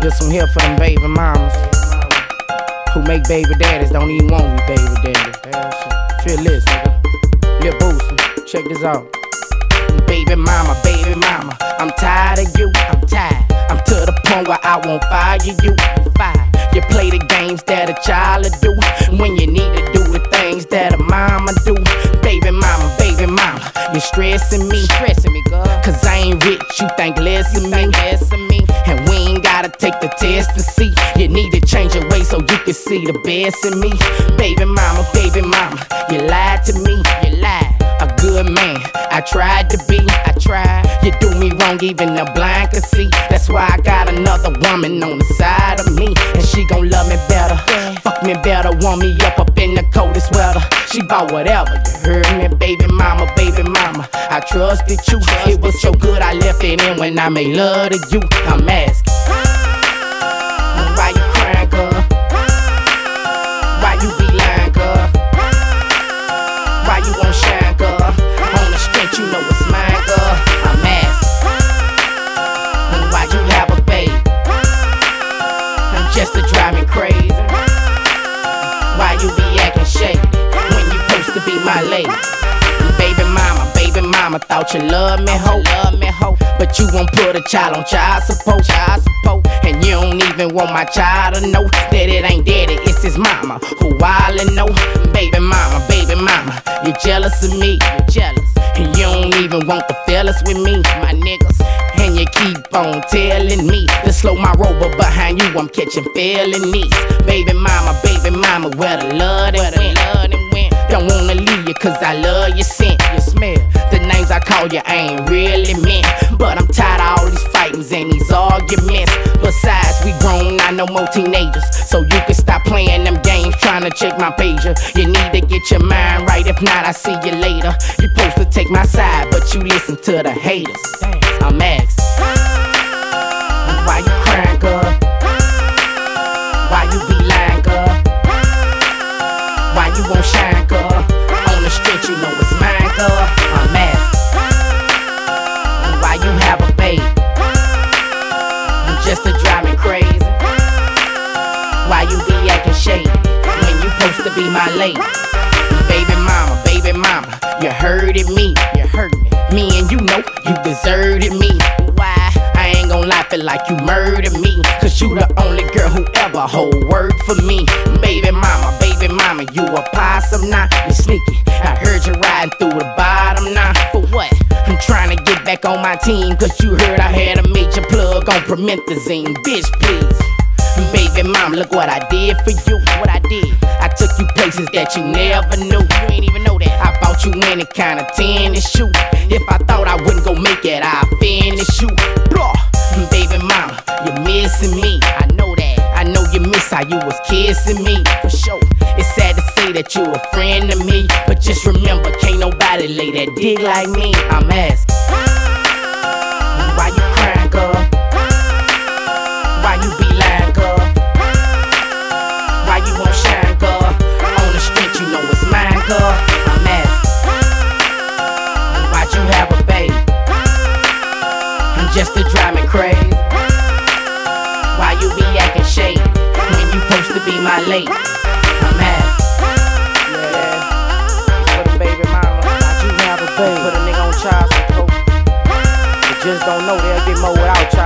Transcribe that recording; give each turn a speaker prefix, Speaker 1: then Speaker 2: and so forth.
Speaker 1: This one here for them baby mamas who make baby daddies don't even want me baby daddy. Feel this, nigga. Lil Boosie, check this out. Baby mama, baby mama, I'm tired of you. I'm tired. I'm to the point where I won't fire you. Fire. You play the games that a child do when you need to do the things that a mama do. Baby mama, baby mama, you stressing me, stressing me, girl. Cause I ain't rich, you think less of me, less of me. And we ain't gotta take the test to see. You need to change your way so you can see the best in me. Baby mama, baby mama, you lied to me, you lied. A good man, I tried to be, I tried. You do me wrong, even the blind can see. That's why I got another woman on the side of me, and she gon' love me better. Fuck me better, warm me up up in the coldest weather. She bought whatever, you heard me, baby mama, baby mama. I trusted you, it was so good I left it in when I made love to you. I'm asking, mama, thought you loved me, ho, love me, ho. But you won't put a child on child support, child support. And you don't even want my child to know that it ain't daddy, it's his mama. Who wildin' know? Baby mama, baby mama, you jealous of me, you jealous. And you don't even want the fellas with me, my niggas. And you keep on telling me to slow my rover behind you, I'm catching felonies. Baby mama, baby mama, where the love went, went. Don't wanna leave you cause I love your scent, your smell. The names I call you ain't really meant. But I'm tired of all these fightings and these arguments. Besides, we grown, I no more teenagers. So you can stop playing them games, trying to check my pager. You need to get your mind right, if not, I see you later. You're supposed to take my side, but you listen to the haters. I'm asking, be my lady? Baby mama, baby mama, you hurted me, you hurt me. Me and you know you deserted me. Why? I ain't gon' lie, feel like you murdered me. Cause you the only girl who ever hold word for me. Baby mama, baby mama, you a possum now, you sneaky. I heard you riding through the bottom now. For what? I'm trying to get back on my team, cause you heard I had a major plug on promethazine. Bitch, please. Baby mom, look what I did for you. What I did. Took you places that you never knew. You ain't even know that. I bought you any kind of tennis shoe. If I thought I wouldn't go make it, I'd finish you. Blah. Baby mama, you're missing me. I know that. I know you miss how you was kissing me. For sure. It's sad to say that you a friend to me. But just remember, can't nobody lay that dick like me. I'm asking. Just to drive me crazy. Why you be acting shady when you supposed to be my lady? I'm asking. Yeah, for the baby mama. Why'd you have a baby? Put a nigga on child support. But just don't know they'll get more without child